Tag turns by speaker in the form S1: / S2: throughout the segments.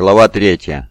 S1: Глава 3.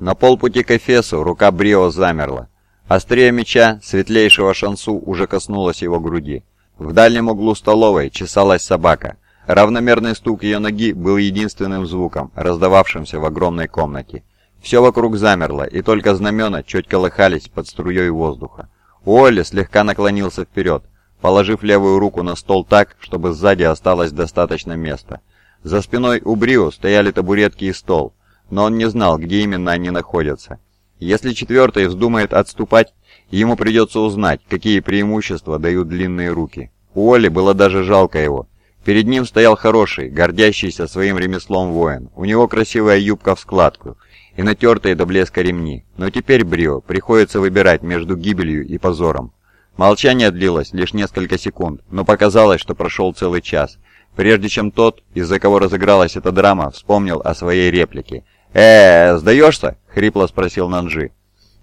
S1: На полпути к Эфесу рука Брио замерла. Острее меча светлейшего шансу уже коснулась его груди. В дальнем углу столовой чесалась собака. Равномерный стук ее ноги был единственным звуком, раздававшимся в огромной комнате. Все вокруг замерло, и только знамена чуть колыхались под струей воздуха. Уолли слегка наклонился вперед, положив левую руку на стол так, чтобы сзади осталось достаточно места. За спиной у Брио стояли табуретки и стол, но он не знал, где именно они находятся. Если четвертый вздумает отступать, ему придется узнать, какие преимущества дают длинные руки. У Оли было даже жалко его. Перед ним стоял хороший, гордящийся своим ремеслом воин. У него красивая юбка в складку и натертые до блеска ремни. Но теперь Брио приходится выбирать между гибелью и позором. Молчание длилось лишь несколько секунд, но показалось, что прошел целый час прежде чем тот, из-за кого разыгралась эта драма, вспомнил о своей реплике. э, сдаешься?» — хрипло спросил Нанжи.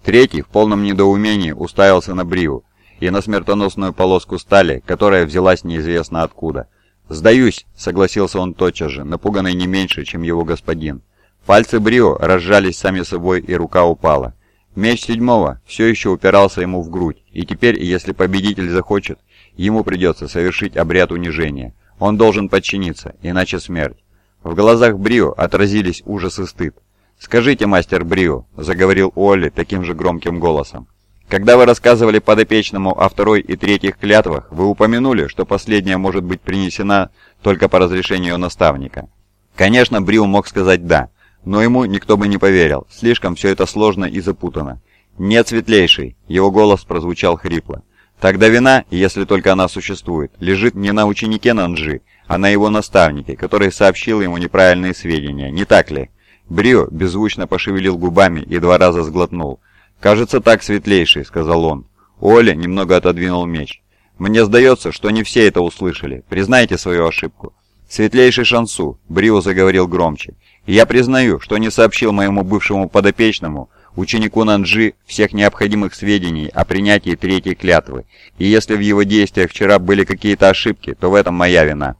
S1: Третий в полном недоумении уставился на Бриу и на смертоносную полоску стали, которая взялась неизвестно откуда. «Сдаюсь», — согласился он тотчас же, напуганный не меньше, чем его господин. Пальцы Брио разжались сами собой, и рука упала. Меч седьмого все еще упирался ему в грудь, и теперь, если победитель захочет, ему придется совершить обряд унижения. Он должен подчиниться, иначе смерть. В глазах Брио отразились ужас и стыд. «Скажите, мастер Брио», — заговорил Уолли таким же громким голосом, «когда вы рассказывали подопечному о второй и третьих клятвах, вы упомянули, что последняя может быть принесена только по разрешению наставника». Конечно, Брио мог сказать «да», но ему никто бы не поверил, слишком все это сложно и запутано. «Нет, светлейший», — его голос прозвучал хрипло. Тогда вина, если только она существует, лежит не на ученике Нанджи, а на его наставнике, который сообщил ему неправильные сведения, не так ли? Брио беззвучно пошевелил губами и два раза сглотнул. «Кажется, так светлейший», — сказал он. Оля немного отодвинул меч. «Мне сдается, что не все это услышали. Признайте свою ошибку». «Светлейший Шансу», — Брио заговорил громче. «Я признаю, что не сообщил моему бывшему подопечному, ученику Нанджи всех необходимых сведений о принятии третьей клятвы, и если в его действиях вчера были какие-то ошибки, то в этом моя вина.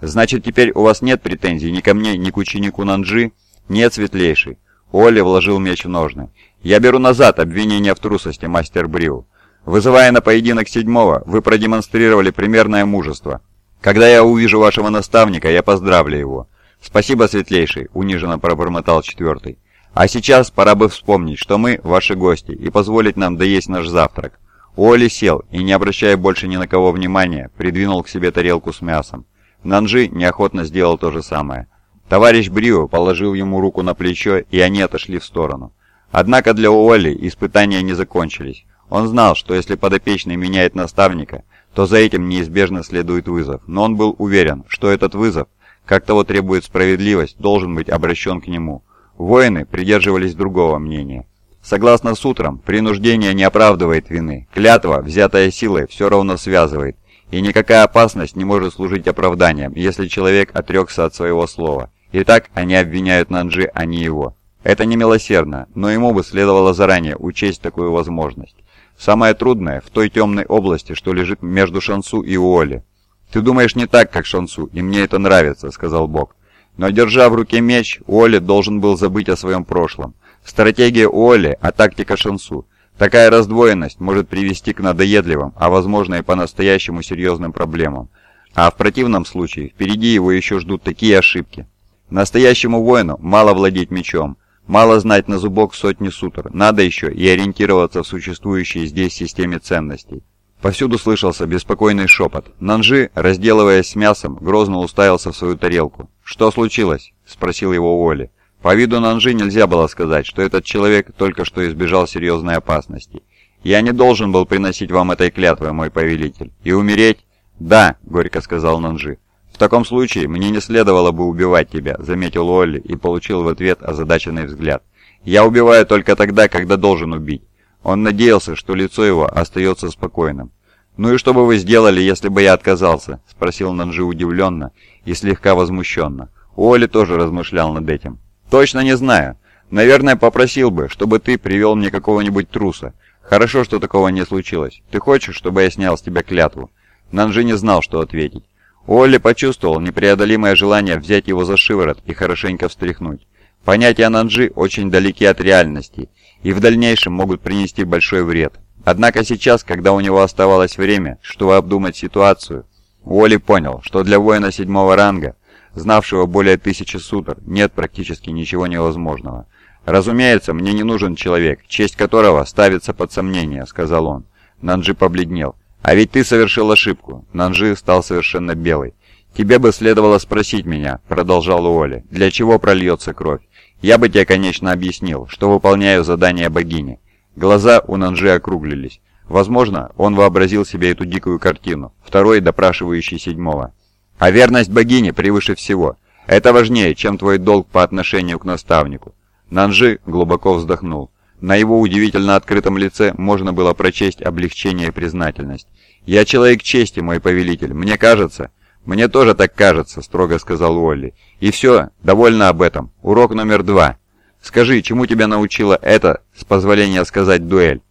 S1: Значит, теперь у вас нет претензий ни ко мне, ни к ученику Нанджи? Нет, светлейший. Оля вложил меч в ножны. Я беру назад обвинение в трусости, мастер Брил. Вызывая на поединок седьмого, вы продемонстрировали примерное мужество. Когда я увижу вашего наставника, я поздравлю его. Спасибо, светлейший, униженно пробормотал четвертый. А сейчас пора бы вспомнить, что мы ваши гости, и позволить нам доесть наш завтрак». Уолли сел и, не обращая больше ни на кого внимания, придвинул к себе тарелку с мясом. Нанжи неохотно сделал то же самое. Товарищ Брио положил ему руку на плечо, и они отошли в сторону. Однако для Уолли испытания не закончились. Он знал, что если подопечный меняет наставника, то за этим неизбежно следует вызов, но он был уверен, что этот вызов, как того требует справедливость, должен быть обращен к нему. Воины придерживались другого мнения. Согласно сутрам, принуждение не оправдывает вины, клятва, взятая силой, все равно связывает, и никакая опасность не может служить оправданием, если человек отрекся от своего слова. Итак, они обвиняют Нанджи, а не его. Это не милосердно, но ему бы следовало заранее учесть такую возможность. Самое трудное в той темной области, что лежит между Шансу и Уоли. «Ты думаешь не так, как Шансу, и мне это нравится», — сказал Бог. Но держа в руке меч, Уолли должен был забыть о своем прошлом. Стратегия Уолли, а тактика Шансу. Такая раздвоенность может привести к надоедливым, а возможно и по-настоящему серьезным проблемам. А в противном случае впереди его еще ждут такие ошибки. Настоящему воину мало владеть мечом, мало знать на зубок сотни сутр, надо еще и ориентироваться в существующей здесь системе ценностей. Повсюду слышался беспокойный шепот. Нанжи, разделываясь с мясом, грозно уставился в свою тарелку. «Что случилось?» – спросил его Уолли. По виду Нанжи нельзя было сказать, что этот человек только что избежал серьезной опасности. «Я не должен был приносить вам этой клятвы, мой повелитель. И умереть?» «Да», — горько сказал Нанжи. «В таком случае мне не следовало бы убивать тебя», — заметил Уолли и получил в ответ озадаченный взгляд. «Я убиваю только тогда, когда должен убить. Он надеялся, что лицо его остается спокойным. «Ну и что бы вы сделали, если бы я отказался?» – спросил Нанжи удивленно и слегка возмущенно. Уолли тоже размышлял над этим. «Точно не знаю. Наверное, попросил бы, чтобы ты привел мне какого-нибудь труса. Хорошо, что такого не случилось. Ты хочешь, чтобы я снял с тебя клятву?» Нанжи не знал, что ответить. Уолли почувствовал непреодолимое желание взять его за шиворот и хорошенько встряхнуть. Понятия Нанджи очень далеки от реальности и в дальнейшем могут принести большой вред. Однако сейчас, когда у него оставалось время, чтобы обдумать ситуацию, Уолли понял, что для воина седьмого ранга, знавшего более тысячи сутр, нет практически ничего невозможного. «Разумеется, мне не нужен человек, честь которого ставится под сомнение», — сказал он. Нанджи побледнел. «А ведь ты совершил ошибку». Нанджи стал совершенно белый. «Тебе бы следовало спросить меня», — продолжал Уолли, — «для чего прольется кровь? Я бы тебе, конечно, объяснил, что выполняю задание богини. Глаза у Нанжи округлились. Возможно, он вообразил себе эту дикую картину, второй допрашивающий седьмого. А верность богине превыше всего. Это важнее, чем твой долг по отношению к наставнику. Нанжи глубоко вздохнул. На его удивительно открытом лице можно было прочесть облегчение и признательность. «Я человек чести, мой повелитель. Мне кажется...» «Мне тоже так кажется», — строго сказал Уолли. «И все, довольно об этом. Урок номер два. Скажи, чему тебя научила эта, с позволения сказать, дуэль?»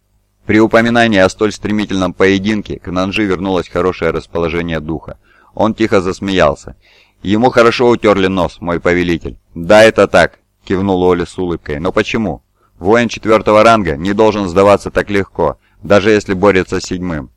S1: При упоминании о столь стремительном поединке к Нанжи вернулось хорошее расположение духа. Он тихо засмеялся. «Ему хорошо утерли нос, мой повелитель». «Да, это так», — кивнул Уолли с улыбкой. «Но почему? Воин четвертого ранга не должен сдаваться так легко, даже если борется с седьмым».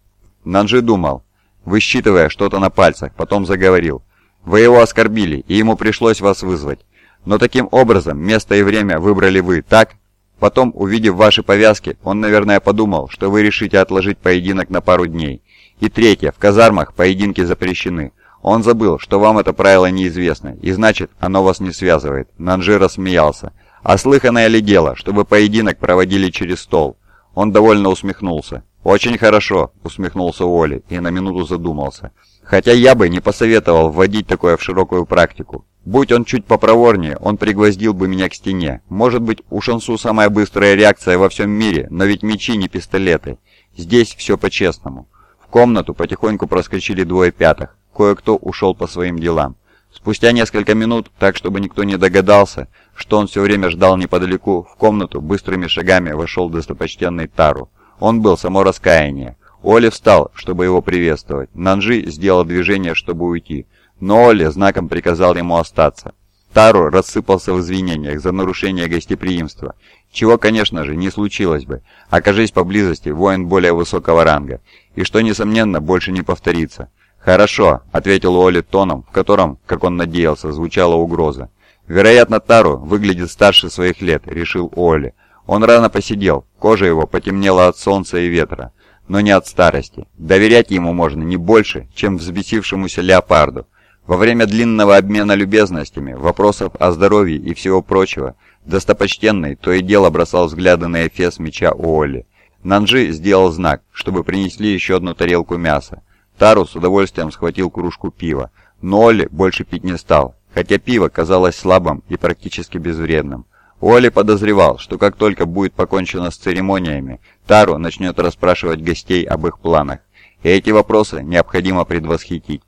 S1: Нанжи думал, высчитывая что-то на пальцах, потом заговорил. «Вы его оскорбили, и ему пришлось вас вызвать. Но таким образом место и время выбрали вы, так? Потом, увидев ваши повязки, он, наверное, подумал, что вы решите отложить поединок на пару дней. И третье, в казармах поединки запрещены. Он забыл, что вам это правило неизвестно, и значит, оно вас не связывает». Нанжи рассмеялся. «А слыханное ли дело, чтобы поединок проводили через стол?» Он довольно усмехнулся. «Очень хорошо», — усмехнулся Уолли и на минуту задумался. «Хотя я бы не посоветовал вводить такое в широкую практику. Будь он чуть попроворнее, он пригвоздил бы меня к стене. Может быть, у Шансу самая быстрая реакция во всем мире, но ведь мечи не пистолеты. Здесь все по-честному». В комнату потихоньку проскочили двое пятых. Кое-кто ушел по своим делам. Спустя несколько минут, так чтобы никто не догадался, что он все время ждал неподалеку, в комнату быстрыми шагами вошел достопочтенный Тару. Он был само раскаяние. Оли встал, чтобы его приветствовать. Нанжи сделал движение, чтобы уйти, но Оли знаком приказал ему остаться. Тару рассыпался в извинениях за нарушение гостеприимства, чего, конечно же, не случилось бы, окажись поблизости воин более высокого ранга, и что, несомненно, больше не повторится. «Хорошо», — ответил Оли тоном, в котором, как он надеялся, звучала угроза. «Вероятно, Тару выглядит старше своих лет», — решил Оли. Он рано посидел, кожа его потемнела от солнца и ветра, но не от старости. Доверять ему можно не больше, чем взбесившемуся леопарду. Во время длинного обмена любезностями, вопросов о здоровье и всего прочего, достопочтенный то и дело бросал взгляды на эфес меча Уолли. Нанджи сделал знак, чтобы принесли еще одну тарелку мяса. Тару с удовольствием схватил кружку пива, но Олли больше пить не стал, хотя пиво казалось слабым и практически безвредным. Уолли подозревал, что как только будет покончено с церемониями, Тару начнет расспрашивать гостей об их планах, и эти вопросы необходимо предвосхитить.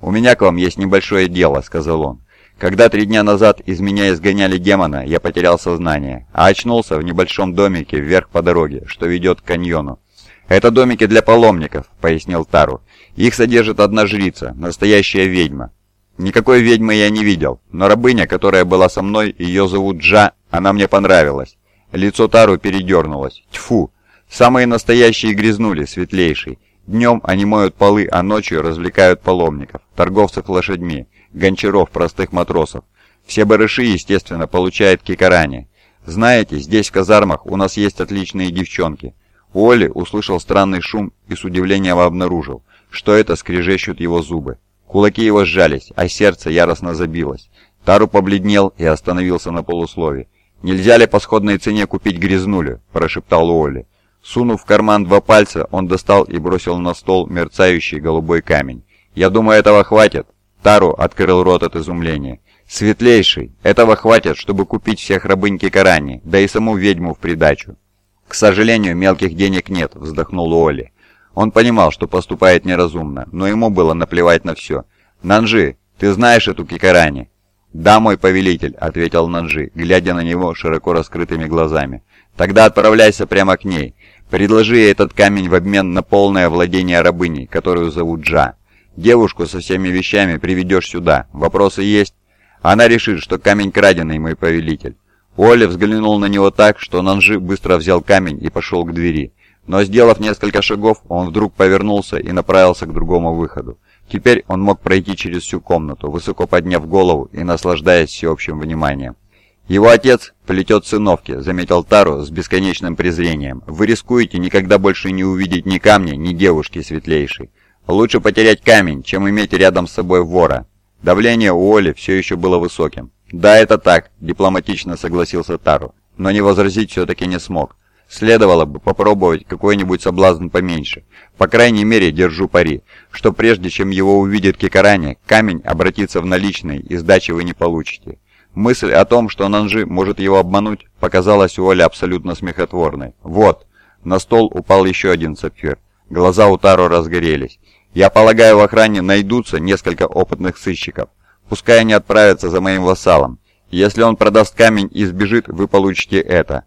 S1: «У меня к вам есть небольшое дело», — сказал он. «Когда три дня назад из меня изгоняли демона, я потерял сознание, а очнулся в небольшом домике вверх по дороге, что ведет к каньону. «Это домики для паломников», — пояснил Тару. «Их содержит одна жрица, настоящая ведьма. Никакой ведьмы я не видел, но рабыня, которая была со мной, ее зовут Джа, она мне понравилась. Лицо Тару передернулось. Тьфу! Самые настоящие грязнули, светлейший. Днем они моют полы, а ночью развлекают паломников, торговцев лошадьми, гончаров, простых матросов. Все барыши, естественно, получают кикарани. Знаете, здесь в казармах у нас есть отличные девчонки. Уолли услышал странный шум и с удивлением обнаружил, что это скрежещут его зубы. Кулаки его сжались, а сердце яростно забилось. Тару побледнел и остановился на полуслове. «Нельзя ли по сходной цене купить грязнулю?» – прошептал Уолли. Сунув в карман два пальца, он достал и бросил на стол мерцающий голубой камень. «Я думаю, этого хватит!» Тару открыл рот от изумления. «Светлейший! Этого хватит, чтобы купить всех рабынь Кикарани, да и саму ведьму в придачу!» «К сожалению, мелких денег нет», — вздохнул Уолли. Он понимал, что поступает неразумно, но ему было наплевать на все. «Нанжи, ты знаешь эту Кикарани?» «Да, мой повелитель», — ответил Нанжи, глядя на него широко раскрытыми глазами. «Тогда отправляйся прямо к ней. Предложи ей этот камень в обмен на полное владение рабыней, которую зовут Джа. Девушку со всеми вещами приведешь сюда. Вопросы есть?» Она решит, что камень краденый, мой повелитель. Оля взглянул на него так, что Нанжи быстро взял камень и пошел к двери. Но сделав несколько шагов, он вдруг повернулся и направился к другому выходу. Теперь он мог пройти через всю комнату, высоко подняв голову и наслаждаясь всеобщим вниманием. «Его отец плетет сыновки», — заметил Тару с бесконечным презрением. «Вы рискуете никогда больше не увидеть ни камня, ни девушки светлейшей. Лучше потерять камень, чем иметь рядом с собой вора». Давление у Оли все еще было высоким. «Да, это так», — дипломатично согласился Тару, но не возразить все-таки не смог. Следовало бы попробовать какой-нибудь соблазн поменьше. По крайней мере, держу пари, что прежде чем его увидит Кикарани, камень обратится в наличный и сдачи вы не получите. Мысль о том, что Нанжи может его обмануть, показалась у Оли абсолютно смехотворной. Вот, на стол упал еще один сапфир. Глаза у Таро разгорелись. Я полагаю, в охране найдутся несколько опытных сыщиков. Пускай они отправятся за моим вассалом. Если он продаст камень и сбежит, вы получите это.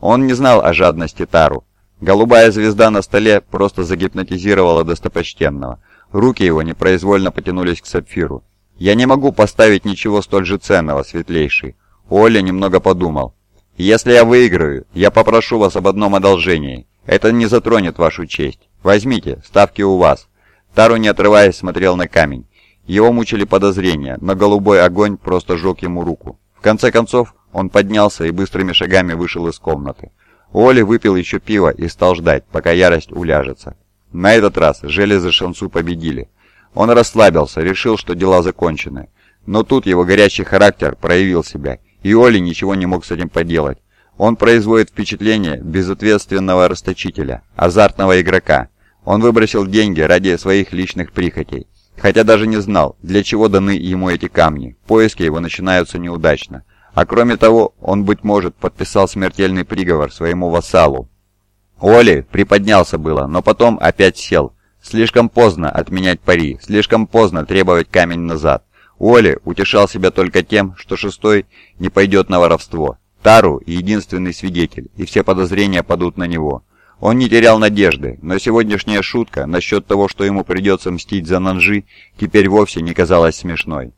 S1: Он не знал о жадности Тару. Голубая звезда на столе просто загипнотизировала достопочтенного. Руки его непроизвольно потянулись к сапфиру. «Я не могу поставить ничего столь же ценного, светлейший». Оля немного подумал. «Если я выиграю, я попрошу вас об одном одолжении. Это не затронет вашу честь. Возьмите, ставки у вас». Тару, не отрываясь, смотрел на камень. Его мучили подозрения, но голубой огонь просто жег ему руку. В конце концов, он поднялся и быстрыми шагами вышел из комнаты. Оли выпил еще пиво и стал ждать, пока ярость уляжется. На этот раз железы Шансу победили. Он расслабился, решил, что дела закончены. Но тут его горячий характер проявил себя, и Оли ничего не мог с этим поделать. Он производит впечатление безответственного расточителя, азартного игрока. Он выбросил деньги ради своих личных прихотей, хотя даже не знал, для чего даны ему эти камни. Поиски его начинаются неудачно. А кроме того, он, быть может, подписал смертельный приговор своему вассалу. Оли приподнялся было, но потом опять сел, Слишком поздно отменять пари, слишком поздно требовать камень назад. Уолли утешал себя только тем, что шестой не пойдет на воровство. Тару – единственный свидетель, и все подозрения падут на него. Он не терял надежды, но сегодняшняя шутка насчет того, что ему придется мстить за Нанжи, теперь вовсе не казалась смешной.